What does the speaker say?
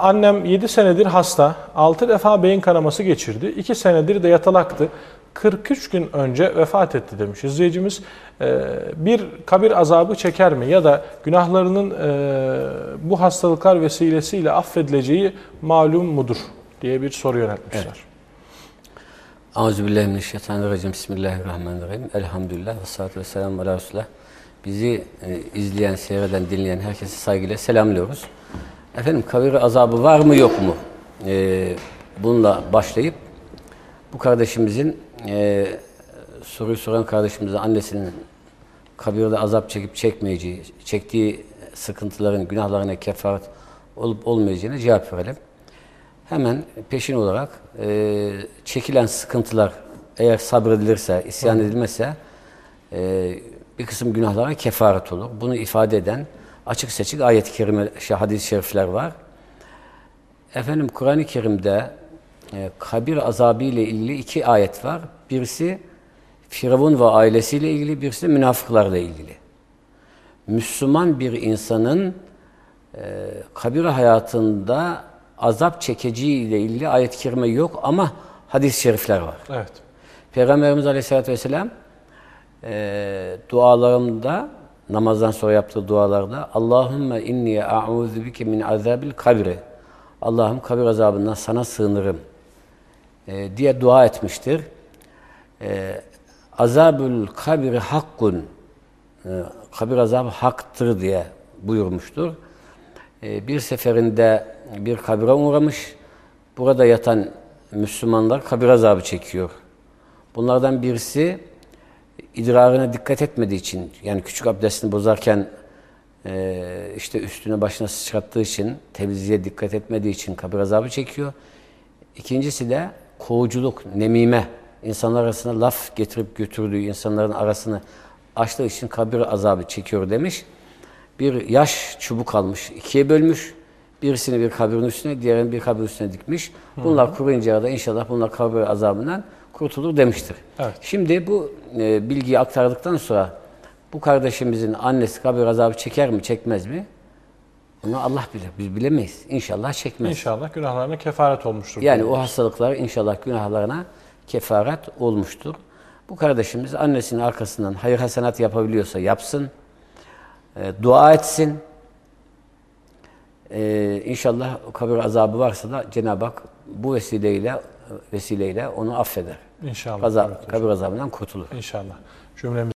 Annem 7 senedir hasta, 6 defa beyin kanaması geçirdi, 2 senedir de yatalaktı. 43 gün önce vefat etti demiş izleyicimiz. Ee, bir kabir azabı çeker mi ya da günahlarının e, bu hastalıklar vesilesiyle affedileceği malum mudur diye bir soru yöneltmişler. Euzubillahimineşşeytanirracim. Bismillahirrahmanirrahim. Elhamdülillah ve salatu ve selamu ala Resulullah. Bizi e, izleyen, seyreden, dinleyen herkese saygıyla selamlıyoruz. Efendim kabir azabı var mı yok mu? E, bununla başlayıp bu kardeşimizin e, soruyu soran kardeşimizin annesinin kabirde azap çekip çekmeyeceği, çektiği sıkıntıların, günahlarına kefaret olup olmayacağına cevap verelim. Hemen peşin olarak e, çekilen sıkıntılar eğer sabredilirse, isyan edilmezse e, bir kısım günahlara kefaret olur. Bunu ifade eden açık seçik ayet-i kerime, şey, hadis-i şerifler var. Efendim Kur'an-ı Kerim'de e, kabir azabı ile ilgili iki ayet var. Birisi Firavun ve ailesiyle ilgili, birisi münafıklarla ilgili. Müslüman bir insanın e, kabir hayatında azap çekeceği ile ilgili ayet-i kerime yok ama hadis-i şerifler var. Evet. Peygamberimiz Aleyhisselatü Vesselam e, dualarında namazdan sonra yaptığı dualarda Allahümme inni a'udhu bike min azabil kabri Allah'ım kabir azabından sana sığınırım e, diye dua etmiştir. E, azabül kabri hakkun e, kabir azabı haktır diye buyurmuştur. E, bir seferinde bir kabire uğramış. Burada yatan Müslümanlar kabir azabı çekiyor. Bunlardan birisi idrarına dikkat etmediği için, yani küçük abdestini bozarken e, işte üstüne başına sıçrattığı için, temizliğe dikkat etmediği için kabir azabı çekiyor. İkincisi de kovuculuk, nemime, insanlar arasında laf getirip götürdüğü insanların arasını açtığı için kabir azabı çekiyor demiş. Bir yaş çubuk almış, ikiye bölmüş. Birisini bir kabirin üstüne, diğerini bir kabirin üstüne dikmiş. Bunlar kuruyunca da inşallah bunlar kabir azabından kurtulur demiştir. Evet. Şimdi bu e, bilgiyi aktardıktan sonra bu kardeşimizin annesi kabir azabı çeker mi, çekmez mi? Onu Allah bilir. Biz bilemeyiz. İnşallah çekmez. İnşallah günahlarına kefaret olmuştur. Yani o hastalıklar inşallah günahlarına kefaret olmuştur. Bu kardeşimiz annesinin arkasından hayır hasenat yapabiliyorsa yapsın. E, dua etsin. E, inşallah kabir azabı varsa da Cenab-ı Hak bu vesileyle vesileyle onu affeder. İnşallah. Kaza, Evet kabir azabından kurtulur. İnşallah. Cümlemiz